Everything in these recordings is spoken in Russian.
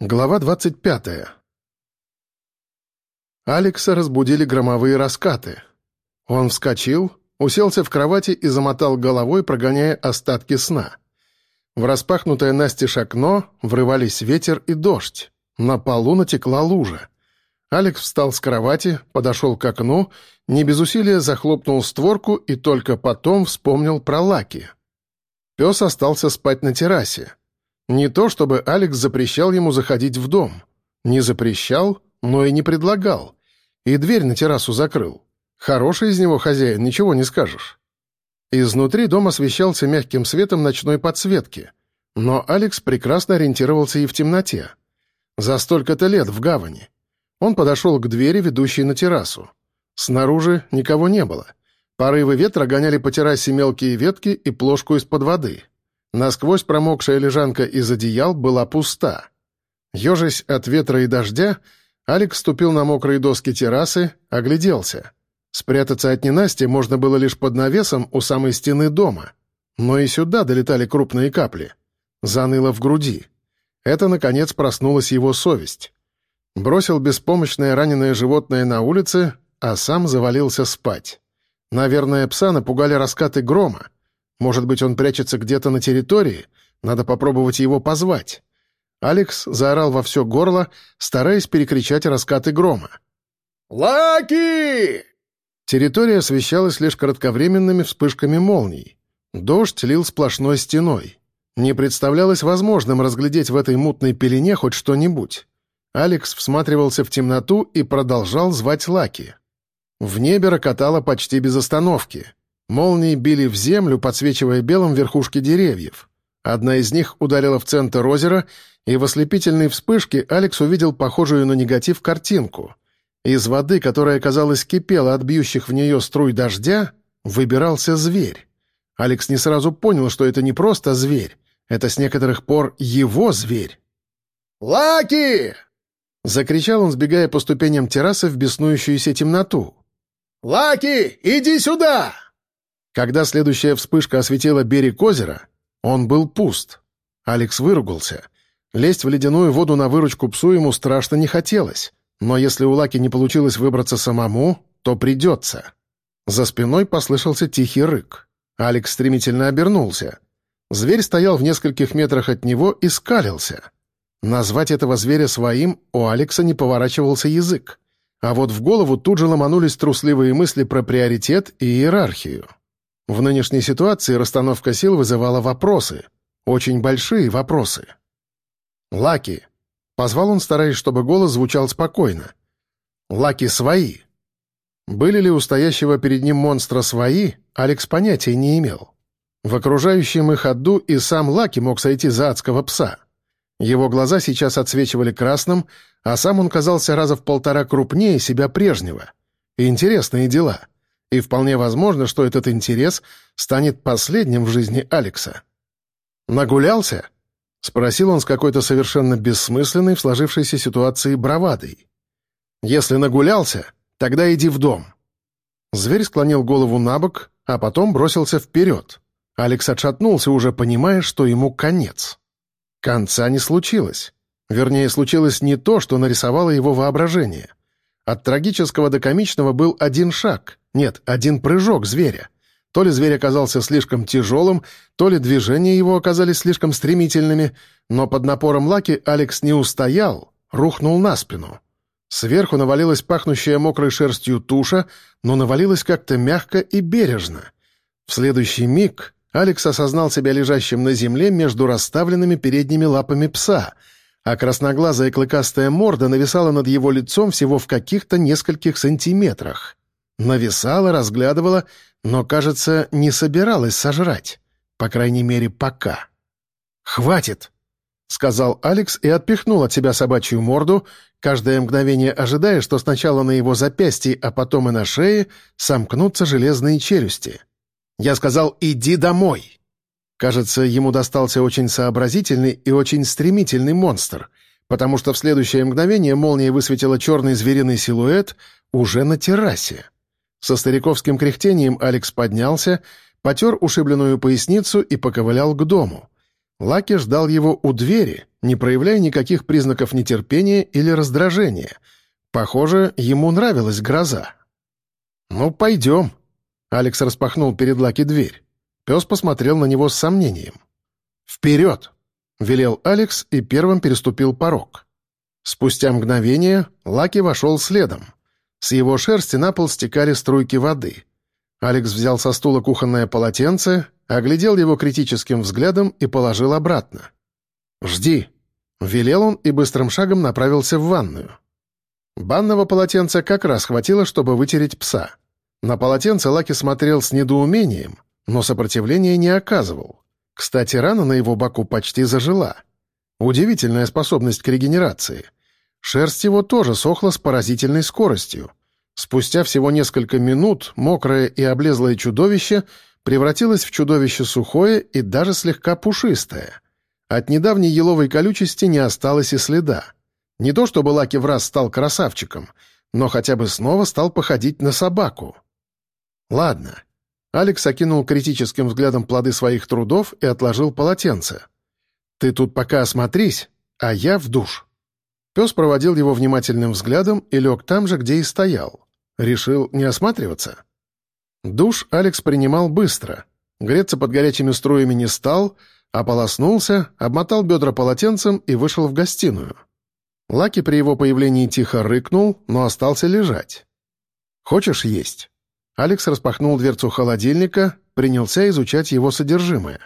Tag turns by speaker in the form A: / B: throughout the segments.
A: Глава 25. Алекса разбудили громовые раскаты. Он вскочил, уселся в кровати и замотал головой, прогоняя остатки сна. В распахнутое настежь окно врывались ветер и дождь. На полу натекла лужа. Алекс встал с кровати, подошел к окну, не без усилия захлопнул створку и только потом вспомнил про Лаки. Пес остался спать на террасе. Не то чтобы Алекс запрещал ему заходить в дом. Не запрещал, но и не предлагал. И дверь на террасу закрыл. Хороший из него хозяин, ничего не скажешь. Изнутри дом освещался мягким светом ночной подсветки. Но Алекс прекрасно ориентировался и в темноте. За столько-то лет в гавани. Он подошел к двери, ведущей на террасу. Снаружи никого не было. Порывы ветра гоняли по террасе мелкие ветки и плошку из-под воды. Насквозь промокшая лежанка из одеял была пуста. Ежась от ветра и дождя, Алекс ступил на мокрые доски террасы, огляделся. Спрятаться от ненасти можно было лишь под навесом у самой стены дома. Но и сюда долетали крупные капли. Заныло в груди. Это, наконец, проснулась его совесть. Бросил беспомощное раненое животное на улице, а сам завалился спать. Наверное, пса напугали раскаты грома. Может быть, он прячется где-то на территории? Надо попробовать его позвать. Алекс заорал во все горло, стараясь перекричать раскаты грома.
B: «Лаки!»
A: Территория освещалась лишь кратковременными вспышками молний. Дождь лил сплошной стеной. Не представлялось возможным разглядеть в этой мутной пелене хоть что-нибудь. Алекс всматривался в темноту и продолжал звать Лаки. В небе рокотало почти без остановки. Молнии били в землю, подсвечивая белым верхушки деревьев. Одна из них ударила в центр озера, и в ослепительной вспышке Алекс увидел похожую на негатив картинку. Из воды, которая, казалось, кипела от бьющих в нее струй дождя, выбирался зверь. Алекс не сразу понял, что это не просто зверь, это с некоторых пор его зверь.
B: «Лаки!»
A: — закричал он, сбегая по ступеням террасы в беснующуюся темноту.
B: «Лаки, иди сюда!»
A: Когда следующая вспышка осветила берег озера, он был пуст. Алекс выругался. Лезть в ледяную воду на выручку псу ему страшно не хотелось. Но если у Лаки не получилось выбраться самому, то придется. За спиной послышался тихий рык. Алекс стремительно обернулся. Зверь стоял в нескольких метрах от него и скалился. Назвать этого зверя своим у Алекса не поворачивался язык. А вот в голову тут же ломанулись трусливые мысли про приоритет и иерархию. В нынешней ситуации расстановка сил вызывала вопросы. Очень большие вопросы. «Лаки!» — позвал он, стараясь, чтобы голос звучал спокойно. «Лаки свои!» Были ли у стоящего перед ним монстра свои, Алекс понятия не имел. В окружающем их аду и сам Лаки мог сойти за адского пса. Его глаза сейчас отсвечивали красным, а сам он казался раза в полтора крупнее себя прежнего. Интересные дела — и вполне возможно, что этот интерес станет последним в жизни Алекса. «Нагулялся?» — спросил он с какой-то совершенно бессмысленной в сложившейся ситуации бравадой. «Если нагулялся, тогда иди в дом». Зверь склонил голову на бок, а потом бросился вперед. Алекс отшатнулся, уже понимая, что ему конец. Конца не случилось. Вернее, случилось не то, что нарисовало его воображение — от трагического до комичного был один шаг, нет, один прыжок зверя. То ли зверь оказался слишком тяжелым, то ли движения его оказались слишком стремительными, но под напором Лаки Алекс не устоял, рухнул на спину. Сверху навалилась пахнущая мокрой шерстью туша, но навалилась как-то мягко и бережно. В следующий миг Алекс осознал себя лежащим на земле между расставленными передними лапами пса — а красноглазая клыкастая морда нависала над его лицом всего в каких-то нескольких сантиметрах. Нависала, разглядывала, но, кажется, не собиралась сожрать. По крайней мере, пока. «Хватит!» — сказал Алекс и отпихнул от себя собачью морду, каждое мгновение ожидая, что сначала на его запястье, а потом и на шее сомкнутся железные челюсти. «Я сказал, иди домой!» Кажется, ему достался очень сообразительный и очень стремительный монстр, потому что в следующее мгновение молния высветила черный звериный силуэт уже на террасе. Со стариковским кряхтением Алекс поднялся, потер ушибленную поясницу и поковылял к дому. Лаки ждал его у двери, не проявляя никаких признаков нетерпения или раздражения. Похоже, ему нравилась гроза. «Ну, пойдем», — Алекс распахнул перед Лаки дверь. Пес посмотрел на него с сомнением. «Вперед!» — велел Алекс и первым переступил порог. Спустя мгновение Лаки вошел следом. С его шерсти на пол стекали струйки воды. Алекс взял со стула кухонное полотенце, оглядел его критическим взглядом и положил обратно. «Жди», — велел он и быстрым шагом направился в ванную. Банного полотенца как раз хватило, чтобы вытереть пса. На полотенце Лаки смотрел с недоумением, но сопротивления не оказывал. Кстати, рана на его боку почти зажила. Удивительная способность к регенерации. Шерсть его тоже сохла с поразительной скоростью. Спустя всего несколько минут мокрое и облезлое чудовище превратилось в чудовище сухое и даже слегка пушистое. От недавней еловой колючести не осталось и следа. Не то чтобы Лаки в раз стал красавчиком, но хотя бы снова стал походить на собаку. Ладно. Алекс окинул критическим взглядом плоды своих трудов и отложил полотенце. «Ты тут пока осмотрись, а я в душ». Пес проводил его внимательным взглядом и лег там же, где и стоял. Решил не осматриваться. Душ Алекс принимал быстро. Греться под горячими струями не стал, ополоснулся, обмотал бедра полотенцем и вышел в гостиную. Лаки при его появлении тихо рыкнул, но остался лежать. «Хочешь есть?» Алекс распахнул дверцу холодильника, принялся изучать его содержимое.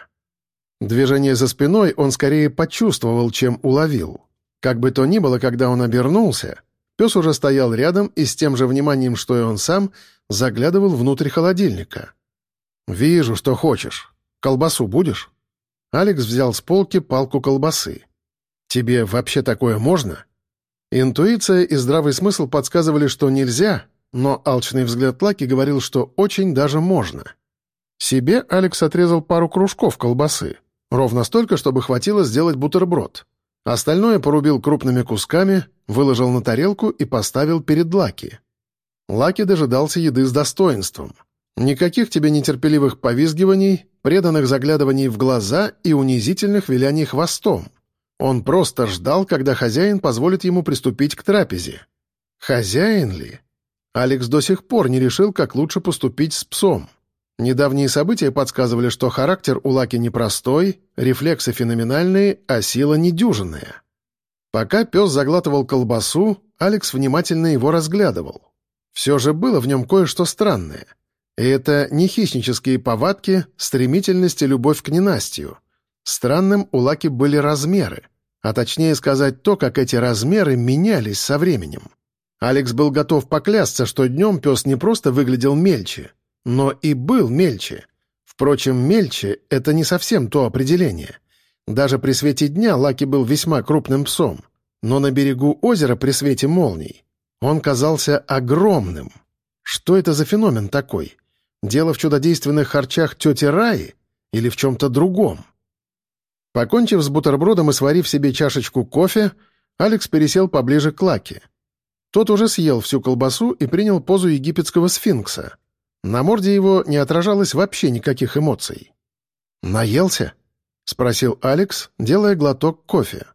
A: Движение за спиной он скорее почувствовал, чем уловил. Как бы то ни было, когда он обернулся, пес уже стоял рядом и с тем же вниманием, что и он сам, заглядывал внутрь холодильника. «Вижу, что хочешь. Колбасу будешь?» Алекс взял с полки палку колбасы. «Тебе вообще такое можно?» Интуиция и здравый смысл подсказывали, что нельзя, но алчный взгляд Лаки говорил, что очень даже можно. Себе Алекс отрезал пару кружков колбасы, ровно столько, чтобы хватило сделать бутерброд. Остальное порубил крупными кусками, выложил на тарелку и поставил перед Лаки. Лаки дожидался еды с достоинством. Никаких тебе нетерпеливых повизгиваний, преданных заглядываний в глаза и унизительных виляний хвостом. Он просто ждал, когда хозяин позволит ему приступить к трапезе. Хозяин ли? Алекс до сих пор не решил, как лучше поступить с псом. Недавние события подсказывали, что характер у Лаки непростой, рефлексы феноменальные, а сила недюжинная. Пока пес заглатывал колбасу, Алекс внимательно его разглядывал. Все же было в нем кое-что странное. И это не хищнические повадки, стремительность и любовь к ненастью. Странным у Лаки были размеры, а точнее сказать то, как эти размеры менялись со временем. Алекс был готов поклясться, что днем пес не просто выглядел мельче, но и был мельче. Впрочем, мельче — это не совсем то определение. Даже при свете дня Лаки был весьма крупным псом, но на берегу озера при свете молний он казался огромным. Что это за феномен такой? Дело в чудодейственных харчах тети Раи или в чем-то другом? Покончив с бутербродом и сварив себе чашечку кофе, Алекс пересел поближе к Лаке. Тот уже съел всю колбасу и принял позу египетского сфинкса. На морде его не отражалось вообще никаких эмоций. «Наелся?» — спросил Алекс, делая глоток кофе.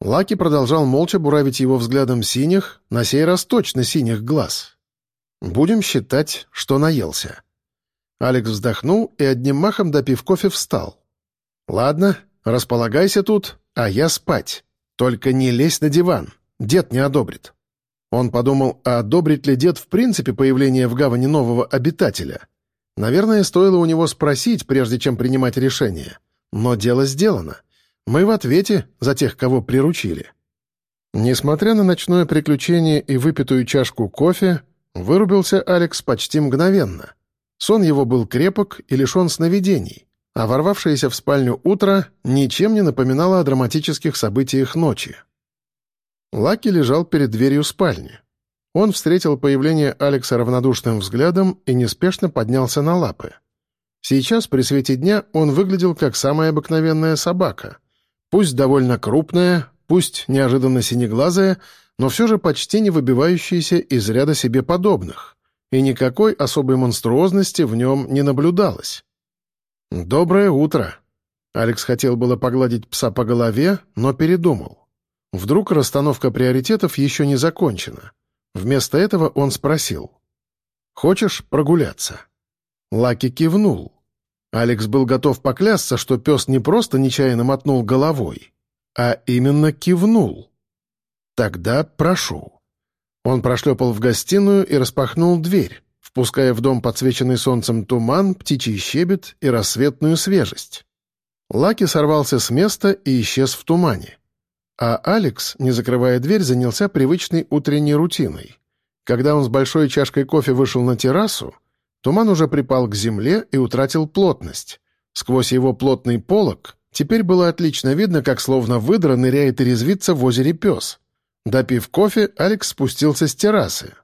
A: Лаки продолжал молча буравить его взглядом синих, на сей раз точно синих глаз. «Будем считать, что наелся». Алекс вздохнул и одним махом, допив кофе, встал. «Ладно, располагайся тут, а я спать. Только не лезь на диван, дед не одобрит». Он подумал, а одобрит ли дед в принципе появление в гавани нового обитателя. Наверное, стоило у него спросить, прежде чем принимать решение. Но дело сделано — мы в ответе за тех, кого приручили. Несмотря на ночное приключение и выпитую чашку кофе, вырубился Алекс почти мгновенно. Сон его был крепок и лишен сновидений, а ворвавшееся в спальню утро ничем не напоминало о драматических событиях ночи. Лаки лежал перед дверью спальни. Он встретил появление Алекса равнодушным взглядом и неспешно поднялся на лапы. Сейчас, при свете дня, он выглядел как самая обыкновенная собака — Пусть довольно крупная, пусть неожиданно синеглазая, но все же почти не выбивающаяся из ряда себе подобных, и никакой особой монструозности в нем не наблюдалось. «Доброе утро!» Алекс хотел было погладить пса по голове, но передумал. Вдруг расстановка приоритетов еще не закончена. Вместо этого он спросил. «Хочешь прогуляться?» Лаки кивнул. Алекс был готов поклясться, что пес не просто нечаянно мотнул головой, а именно кивнул. «Тогда прошу». Он прошлепал в гостиную и распахнул дверь, впуская в дом подсвеченный солнцем туман, птичий щебет и рассветную свежесть. Лаки сорвался с места и исчез в тумане. А Алекс, не закрывая дверь, занялся привычной утренней рутиной. Когда он с большой чашкой кофе вышел на террасу, туман уже припал к земле и утратил плотность. Сквозь его плотный полог теперь было отлично видно, как словно выдра ныряет и резвится в озере пес. Допив кофе, Алекс спустился с террасы.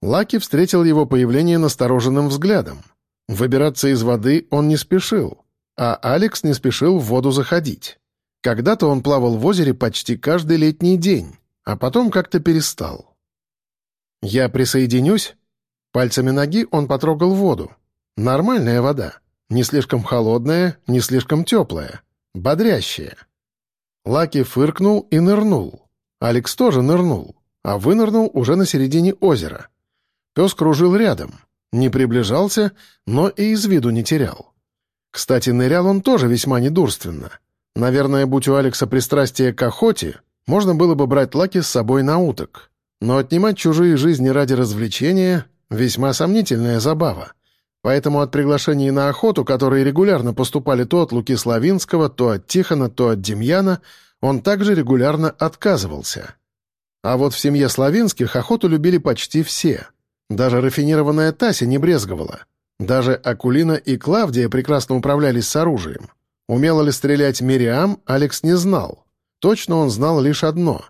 A: Лаки встретил его появление настороженным взглядом. Выбираться из воды он не спешил, а Алекс не спешил в воду заходить. Когда-то он плавал в озере почти каждый летний день, а потом как-то перестал. «Я присоединюсь?» Пальцами ноги он потрогал воду. Нормальная вода. Не слишком холодная, не слишком теплая. Бодрящая. Лаки фыркнул и нырнул. Алекс тоже нырнул, а вынырнул уже на середине озера. Пес кружил рядом, не приближался, но и из виду не терял. Кстати, нырял он тоже весьма недурственно — Наверное, будь у Алекса пристрастие к охоте, можно было бы брать Лаки с собой на уток. Но отнимать чужие жизни ради развлечения — весьма сомнительная забава. Поэтому от приглашений на охоту, которые регулярно поступали то от Луки Славинского, то от Тихона, то от Демьяна, он также регулярно отказывался. А вот в семье Славинских охоту любили почти все. Даже рафинированная Тася не брезговала. Даже Акулина и Клавдия прекрасно управлялись с оружием. Умела ли стрелять Мириам, Алекс не знал. Точно он знал лишь одно.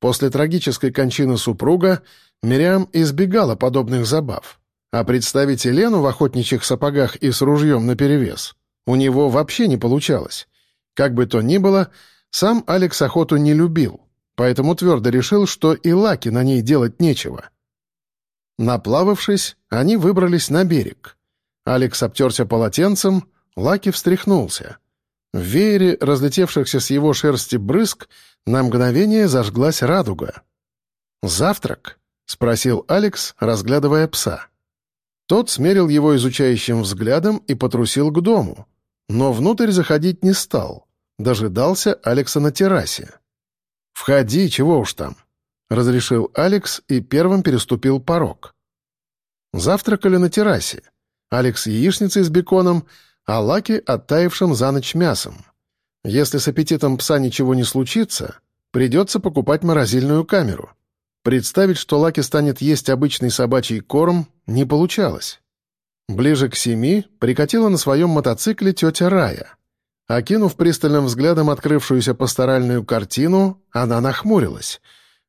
A: После трагической кончины супруга Мириам избегала подобных забав. А представить Елену в охотничьих сапогах и с ружьем наперевес у него вообще не получалось. Как бы то ни было, сам Алекс охоту не любил, поэтому твердо решил, что и Лаки на ней делать нечего. Наплававшись, они выбрались на берег. Алекс обтерся полотенцем, Лаки встряхнулся — в веере разлетевшихся с его шерсти брызг на мгновение зажглась радуга. «Завтрак?» — спросил Алекс, разглядывая пса. Тот смерил его изучающим взглядом и потрусил к дому, но внутрь заходить не стал, дожидался Алекса на террасе. «Входи, чего уж там», — разрешил Алекс и первым переступил порог. Завтракали на террасе. Алекс яичницей с беконом, а Лаки — оттаившим за ночь мясом. Если с аппетитом пса ничего не случится, придется покупать морозильную камеру. Представить, что Лаки станет есть обычный собачий корм, не получалось. Ближе к семи прикатила на своем мотоцикле тетя Рая. Окинув пристальным взглядом открывшуюся пасторальную картину, она нахмурилась.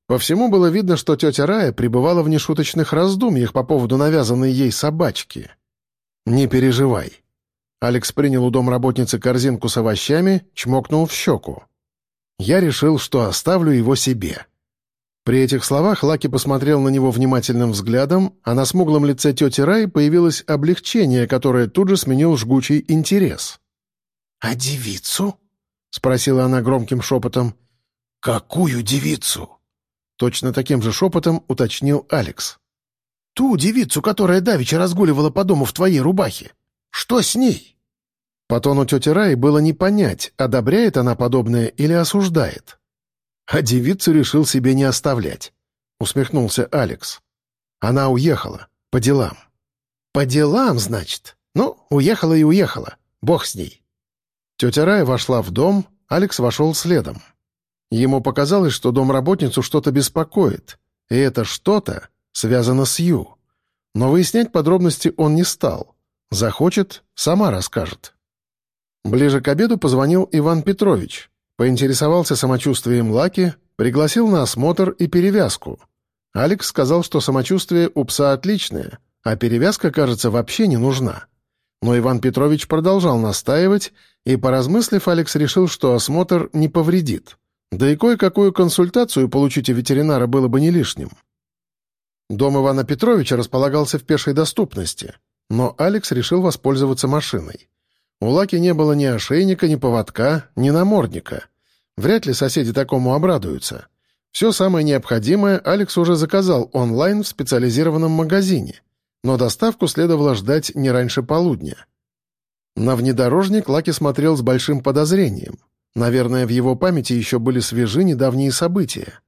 A: По всему было видно, что тетя Рая пребывала в нешуточных раздумьях по поводу навязанной ей собачки. «Не переживай», Алекс принял у домработницы корзинку с овощами, чмокнул в щеку. «Я решил, что оставлю его себе». При этих словах Лаки посмотрел на него внимательным взглядом, а на смуглом лице тети Рай появилось облегчение, которое тут же сменил жгучий интерес.
B: «А девицу?»
A: — спросила она громким шепотом.
B: «Какую девицу?»
A: Точно таким же шепотом уточнил Алекс.
B: «Ту девицу, которая давеча разгуливала по дому в твоей рубахе. Что с ней?»
A: По тону тети Раи было не понять, одобряет она подобное или осуждает. А девицу решил себе не оставлять. Усмехнулся Алекс. Она уехала. По делам.
B: «По делам, значит? Ну, уехала и уехала. Бог с ней».
A: Тетя Рая вошла в дом, Алекс вошел следом. Ему показалось, что домработницу что-то беспокоит, и это что-то связано с Ю. Но выяснять подробности он не стал — Захочет — сама расскажет. Ближе к обеду позвонил Иван Петрович, поинтересовался самочувствием Лаки, пригласил на осмотр и перевязку. Алекс сказал, что самочувствие у пса отличное, а перевязка, кажется, вообще не нужна. Но Иван Петрович продолжал настаивать, и, поразмыслив, Алекс решил, что осмотр не повредит. Да и кое-какую консультацию получить у ветеринара было бы не лишним. Дом Ивана Петровича располагался в пешей доступности — но Алекс решил воспользоваться машиной. У Лаки не было ни ошейника, ни поводка, ни намордника. Вряд ли соседи такому обрадуются. Все самое необходимое Алекс уже заказал онлайн в специализированном магазине, но доставку следовало ждать не раньше полудня. На внедорожник Лаки смотрел с большим подозрением. Наверное, в его памяти еще были свежи недавние события.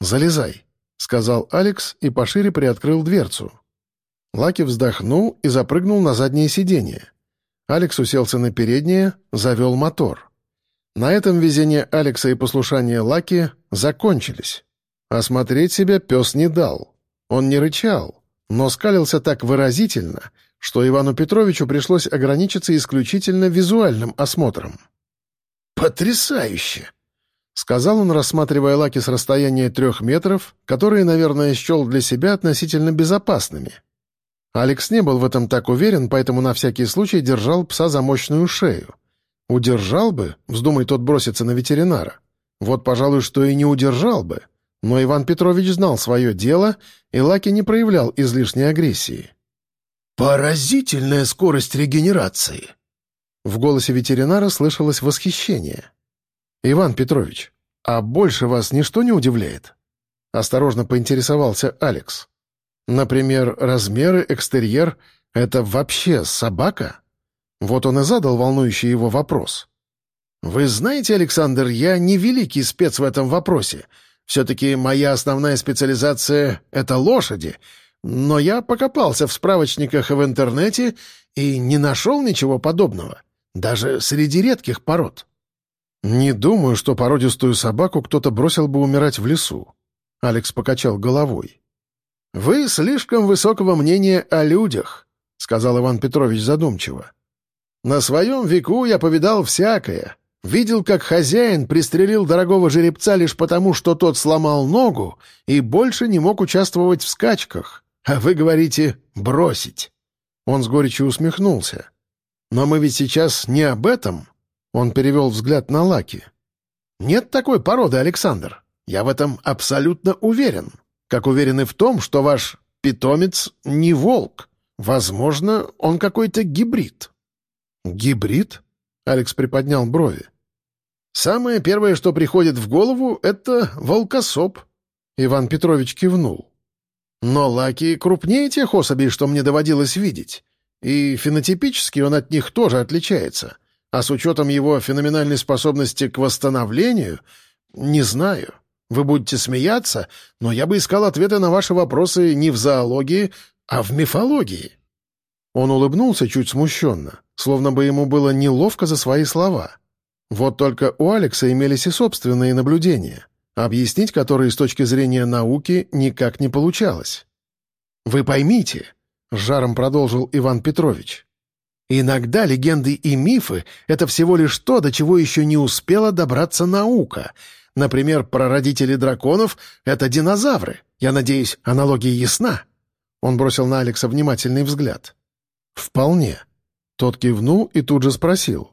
A: «Залезай», — сказал Алекс и пошире приоткрыл дверцу. Лаки вздохнул и запрыгнул на заднее сиденье. Алекс уселся на переднее, завел мотор. На этом везение Алекса и послушание Лаки закончились. Осмотреть себя пес не дал. Он не рычал, но скалился так выразительно, что Ивану Петровичу пришлось ограничиться исключительно визуальным осмотром.
B: «Потрясающе!»
A: — сказал он, рассматривая Лаки с расстояния трех метров, которые, наверное, счел для себя относительно безопасными. Алекс не был в этом так уверен, поэтому на всякий случай держал пса за мощную шею. Удержал бы, вздумай тот броситься на ветеринара. Вот, пожалуй, что и не удержал бы. Но Иван Петрович знал свое дело, и Лаки не проявлял излишней агрессии.
B: «Поразительная скорость регенерации!»
A: В голосе ветеринара слышалось восхищение. «Иван Петрович, а больше вас ничто не удивляет?» Осторожно поинтересовался Алекс. Например, размеры, экстерьер — это вообще собака? Вот он и задал волнующий его вопрос. «Вы знаете, Александр, я не великий спец в этом вопросе. Все-таки моя основная специализация — это лошади. Но я покопался в справочниках и в интернете и не нашел ничего подобного, даже среди редких пород». «Не думаю, что породистую собаку кто-то бросил бы умирать в лесу», — Алекс покачал головой. «Вы слишком высокого мнения о людях», — сказал Иван Петрович задумчиво. «На своем веку я повидал всякое. Видел, как хозяин пристрелил дорогого жеребца лишь потому, что тот сломал ногу и больше не мог участвовать в скачках. А вы говорите «бросить». Он с горечью усмехнулся. «Но мы ведь сейчас не об этом». Он перевел взгляд на Лаки. «Нет такой породы, Александр. Я в этом абсолютно уверен как уверены в том, что ваш питомец не волк. Возможно, он какой-то гибрид». «Гибрид?» — Алекс приподнял брови. «Самое первое, что приходит в голову, — это волкосоп», — Иван Петрович кивнул. «Но Лаки крупнее тех особей, что мне доводилось видеть, и фенотипически он от них тоже отличается, а с учетом его феноменальной способности к восстановлению — не знаю». Вы будете смеяться, но я бы искал ответы на ваши вопросы не в зоологии, а в мифологии». Он улыбнулся чуть смущенно, словно бы ему было неловко за свои слова. Вот только у Алекса имелись и собственные наблюдения, объяснить которые с точки зрения науки никак не получалось. «Вы поймите», — с жаром продолжил Иван Петрович, «иногда легенды и мифы — это всего лишь то, до чего еще не успела добраться наука — Например, прародители драконов — это динозавры. Я надеюсь, аналогия ясна?» Он бросил на Алекса внимательный взгляд. «Вполне». Тот кивнул и тут же спросил.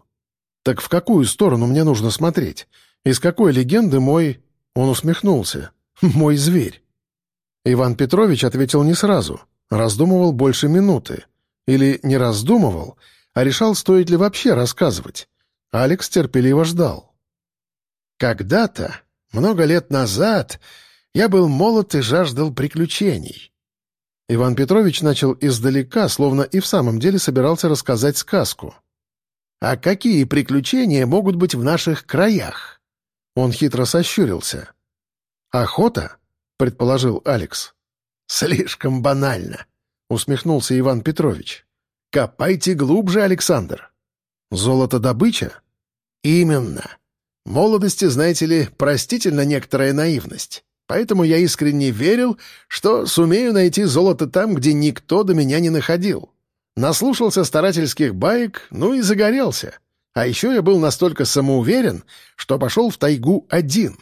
A: «Так в какую сторону мне нужно смотреть? Из какой легенды мой...» Он усмехнулся. «Мой зверь». Иван Петрович ответил не сразу, раздумывал больше минуты. Или не раздумывал, а решал, стоит ли вообще рассказывать. Алекс терпеливо ждал. Когда-то, много лет назад, я был молод и жаждал приключений. Иван Петрович начал издалека, словно и в самом деле собирался рассказать сказку. «А какие приключения могут быть в наших краях?» Он хитро сощурился. «Охота?» — предположил Алекс. «Слишком банально», — усмехнулся Иван Петрович. «Копайте глубже, Александр». «Золото-добыча?» «Именно. Молодости, знаете ли, простительно некоторая наивность. Поэтому я искренне верил, что сумею найти золото там, где никто до меня не находил. Наслушался старательских баек, ну и загорелся. А еще я был настолько самоуверен, что пошел в тайгу один.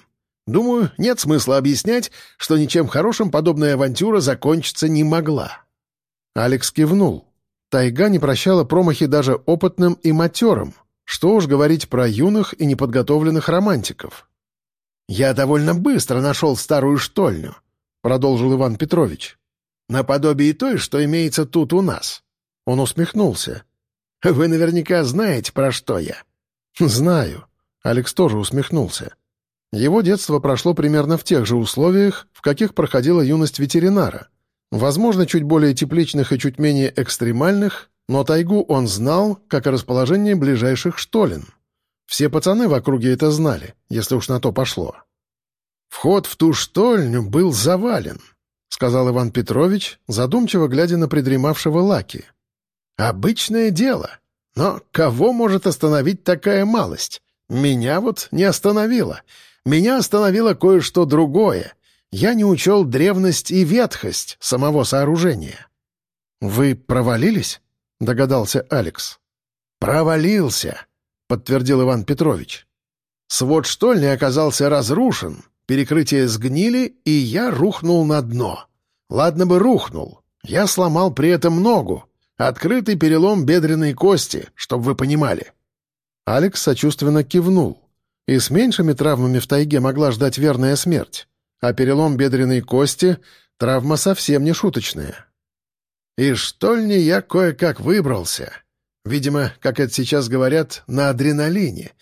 A: Думаю, нет смысла объяснять, что ничем хорошим подобная авантюра закончиться не могла. Алекс кивнул. Тайга не прощала промахи даже опытным и матерым — что уж говорить про юных и неподготовленных романтиков. «Я довольно быстро нашел старую штольню», — продолжил Иван Петрович. «Наподобие той, что имеется тут у нас». Он усмехнулся.
B: Вы наверняка знаете, про что я».
A: «Знаю». Алекс тоже усмехнулся. Его детство прошло примерно в тех же условиях, в каких проходила юность ветеринара. Возможно, чуть более тепличных и чуть менее экстремальных, но тайгу он знал, как и расположение ближайших штолен. Все пацаны в округе это знали, если уж на то пошло. «Вход в ту штольню был завален», — сказал Иван Петрович, задумчиво глядя на придремавшего Лаки. «Обычное дело. Но кого может остановить такая малость? Меня вот не остановило. Меня остановило кое-что другое. Я не учел древность и ветхость самого сооружения». «Вы провалились?» — догадался Алекс.
B: «Провалился», — подтвердил Иван Петрович. «Свод штольни оказался разрушен, перекрытия сгнили, и я рухнул на дно. Ладно бы рухнул. Я сломал при этом ногу. Открытый перелом бедренной кости, чтобы вы понимали».
A: Алекс сочувственно кивнул. И с меньшими травмами в тайге могла ждать верная смерть. А перелом бедренной кости — травма совсем не шуточная.
B: Из штольни я кое-как выбрался. Видимо, как это сейчас говорят, на адреналине.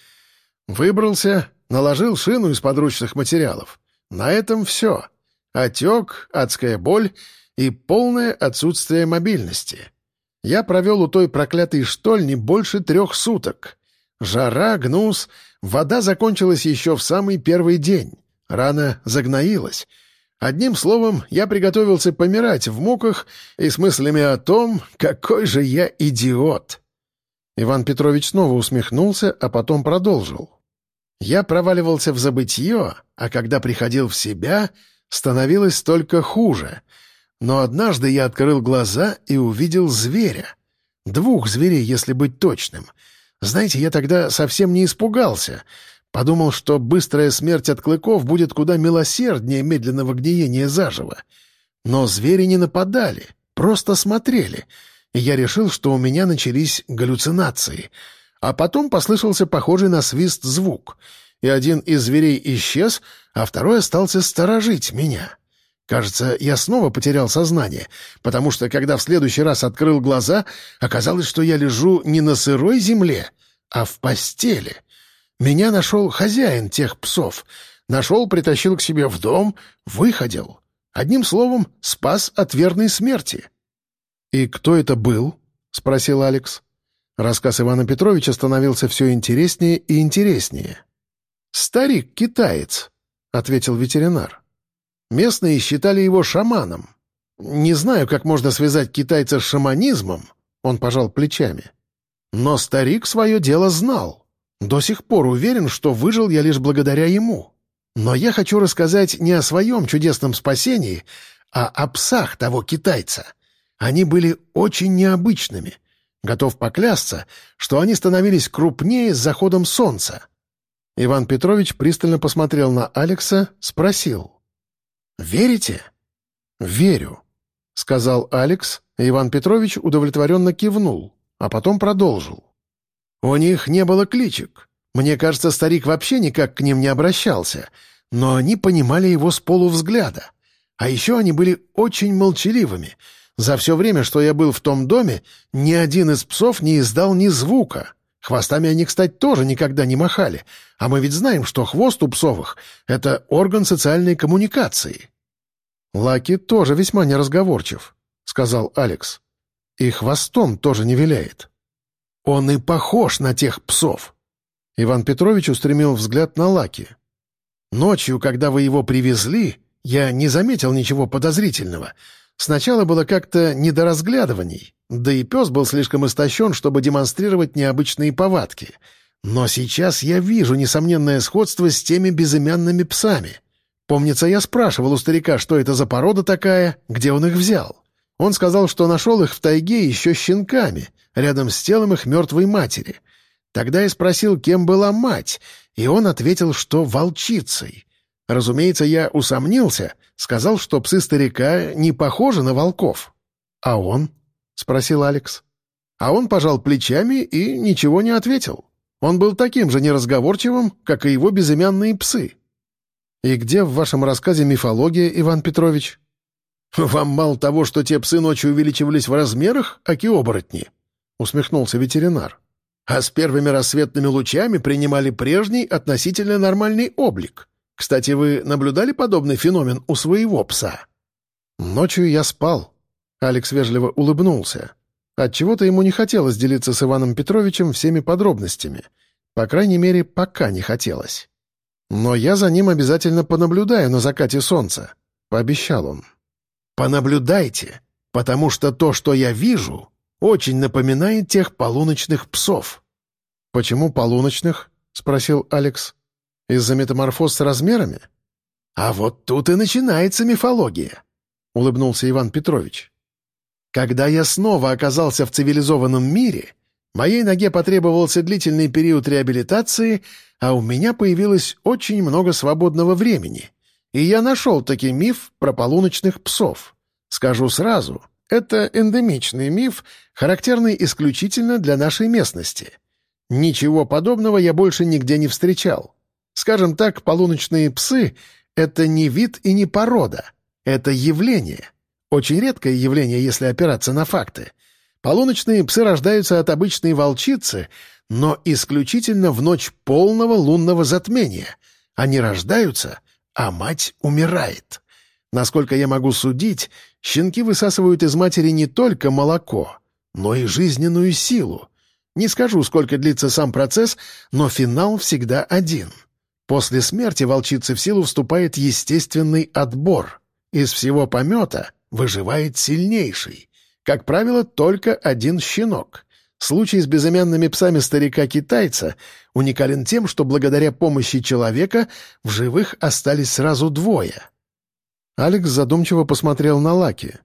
B: Выбрался, наложил шину из подручных материалов. На этом все. Отек, адская боль и полное отсутствие мобильности. Я провел у той проклятой штольни больше трех суток. Жара, гнус, вода закончилась еще в самый первый день. Рана загноилась. Одним словом, я приготовился помирать в муках и с мыслями о том, какой же я идиот.
A: Иван Петрович снова усмехнулся, а потом продолжил.
B: Я проваливался в забытье, а когда приходил в себя, становилось только хуже. Но однажды я открыл глаза и увидел зверя. Двух зверей, если быть точным. Знаете, я тогда совсем не испугался — Подумал, что быстрая смерть от клыков будет куда милосерднее медленного гниения заживо. Но звери не нападали, просто смотрели, и я решил, что у меня начались галлюцинации. А потом послышался похожий на свист звук, и один из зверей исчез, а второй остался сторожить меня. Кажется, я снова потерял сознание, потому что, когда в следующий раз открыл глаза, оказалось, что я лежу не на сырой земле, а в постели — меня нашел хозяин тех псов. Нашел, притащил к себе в дом, выходил. Одним словом, спас от верной смерти».
A: «И кто это был?» — спросил Алекс. Рассказ Ивана Петровича становился все интереснее и интереснее.
B: «Старик-китаец», — ответил ветеринар. «Местные считали его шаманом. Не знаю, как можно связать китайца с шаманизмом», — он пожал плечами. «Но старик свое дело знал». До сих пор уверен, что выжил я лишь благодаря ему. Но я хочу рассказать не о своем чудесном спасении, а о псах того китайца. Они были очень необычными. Готов поклясться, что они становились крупнее с заходом солнца.
A: Иван Петрович пристально посмотрел на Алекса, спросил.
B: «Верите?»
A: «Верю», — сказал Алекс, Иван Петрович удовлетворенно кивнул, а потом продолжил.
B: У них не было кличек. Мне кажется, старик вообще никак к ним не обращался, но они понимали его с полувзгляда. А еще они были очень молчаливыми. За все время, что я был в том доме, ни один из псов не издал ни звука. Хвостами они, кстати, тоже никогда не махали, а мы ведь знаем, что хвост у псовых — это орган социальной коммуникации.
A: «Лаки тоже весьма неразговорчив», — сказал Алекс. «И хвостом тоже не виляет».
B: Он и похож на тех псов.
A: Иван Петрович устремил взгляд на Лаки.
B: Ночью, когда вы его привезли, я не заметил ничего подозрительного. Сначала было как-то не до разглядываний, да и пес был слишком истощен, чтобы демонстрировать необычные повадки. Но сейчас я вижу несомненное сходство с теми безымянными псами. Помнится, я спрашивал у старика, что это за порода такая, где он их взял. Он сказал, что нашел их в тайге еще щенками, рядом с телом их мертвой матери. Тогда я спросил, кем была мать, и он ответил, что волчицей. Разумеется, я усомнился, сказал, что псы старика не похожи на волков.
A: «А он?» — спросил Алекс.
B: А он пожал плечами и ничего не ответил. Он был таким же неразговорчивым, как и его безымянные псы.
A: «И где в вашем рассказе мифология, Иван Петрович?»
B: «Вам мало того, что те псы ночью увеличивались в размерах, аки оборотни?»
A: — усмехнулся ветеринар. «А с первыми рассветными лучами принимали прежний относительно нормальный облик. Кстати, вы наблюдали подобный феномен у своего пса?»
B: «Ночью я спал», — Алекс вежливо улыбнулся. Отчего-то ему не хотелось делиться с Иваном Петровичем всеми подробностями. По крайней мере, пока не хотелось. «Но я за ним обязательно понаблюдаю на закате солнца», — пообещал он.
A: «Понаблюдайте, потому что то, что я вижу, очень напоминает тех полуночных псов».
B: «Почему полуночных?» — спросил Алекс. «Из-за метаморфоз с размерами?»
A: «А вот тут и начинается мифология», — улыбнулся Иван Петрович. «Когда я снова оказался в цивилизованном мире, моей ноге потребовался длительный период реабилитации, а у меня появилось очень много свободного времени, и я нашел таки миф про полуночных псов. Скажу сразу, это эндемичный миф, характерный исключительно для нашей местности. Ничего подобного я больше нигде не встречал. Скажем так, полуночные псы — это не вид и не порода. Это явление. Очень редкое явление, если опираться на факты. Полуночные псы рождаются от обычной волчицы, но исключительно в ночь полного лунного затмения. Они рождаются, а мать умирает. Насколько я могу судить, щенки высасывают из матери не только молоко, но и жизненную силу. Не скажу, сколько длится сам процесс, но финал всегда один. После смерти волчицы в силу вступает естественный отбор. Из всего помета выживает сильнейший. Как правило, только один щенок. Случай с безымянными псами старика-китайца уникален тем, что благодаря помощи человека в живых остались сразу двое —
B: Алекс задумчиво посмотрел на Лаки.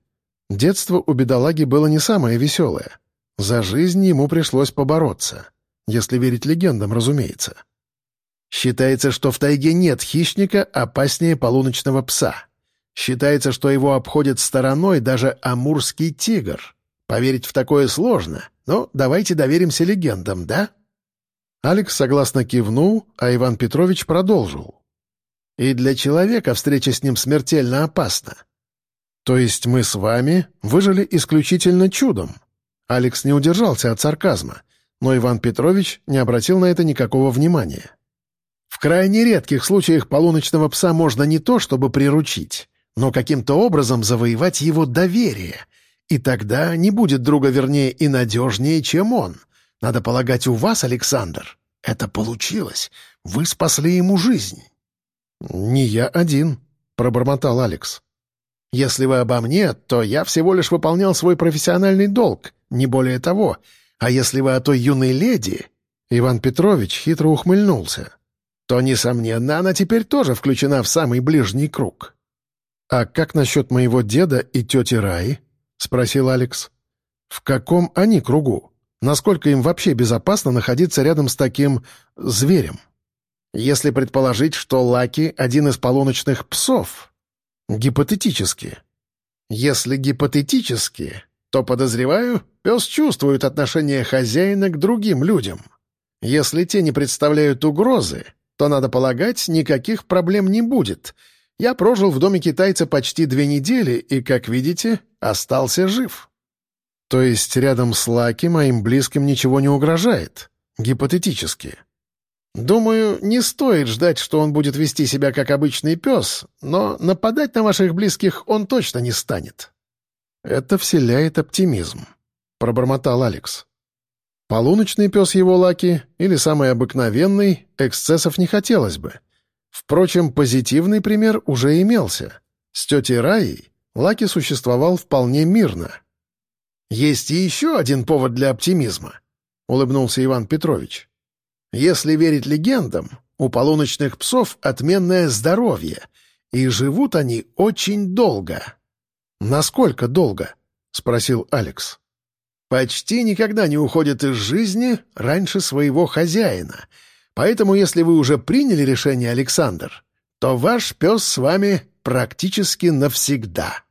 B: Детство у бедолаги было не самое веселое. За жизнь ему пришлось побороться. Если верить легендам, разумеется.
A: Считается, что в тайге нет хищника опаснее полуночного пса. Считается, что его обходит стороной даже амурский тигр. Поверить в такое сложно, но давайте доверимся легендам, да?
B: Алекс согласно кивнул, а Иван Петрович продолжил.
A: И для человека встреча с ним смертельно опасна.
B: То есть мы с вами выжили исключительно чудом? Алекс не удержался от сарказма, но Иван Петрович не обратил на это никакого внимания.
A: В крайне редких случаях полуночного пса можно не то чтобы приручить, но каким-то образом завоевать его доверие. И тогда не будет друга вернее и надежнее, чем он. Надо полагать, у вас, Александр, это получилось. Вы спасли ему жизнь.
B: «Не я один», — пробормотал Алекс.
A: «Если вы обо мне, то я всего лишь выполнял свой профессиональный долг, не более того. А если вы о той юной леди...»
B: Иван Петрович хитро ухмыльнулся.
A: «То, несомненно, она теперь тоже включена в самый ближний круг».
B: «А как насчет моего деда и тети Раи?» — спросил Алекс. «В каком они кругу? Насколько им вообще безопасно находиться рядом с таким... зверем?»
A: Если предположить, что Лаки — один из полуночных псов. Гипотетически. Если гипотетически, то, подозреваю, пес чувствует отношение хозяина к другим людям. Если те не представляют угрозы, то, надо полагать, никаких проблем не будет. Я прожил в доме китайца почти две недели и, как видите, остался жив.
B: То есть рядом с Лаки моим близким ничего не угрожает? Гипотетически.
A: Думаю, не стоит ждать, что он будет вести себя как обычный пес, но нападать на ваших близких он точно не станет».
B: «Это вселяет оптимизм», — пробормотал Алекс. Полуночный пес его Лаки или самый обыкновенный, эксцессов не хотелось бы. Впрочем, позитивный пример уже имелся. С тетей Раей Лаки существовал вполне мирно.
A: «Есть и еще один повод для оптимизма», — улыбнулся Иван Петрович. Если верить легендам, у полуночных псов отменное здоровье, и живут они очень долго.
B: «Насколько долго?» — спросил Алекс.
A: «Почти никогда не уходят из жизни раньше своего хозяина. Поэтому, если вы уже приняли решение, Александр, то ваш пес с вами практически навсегда».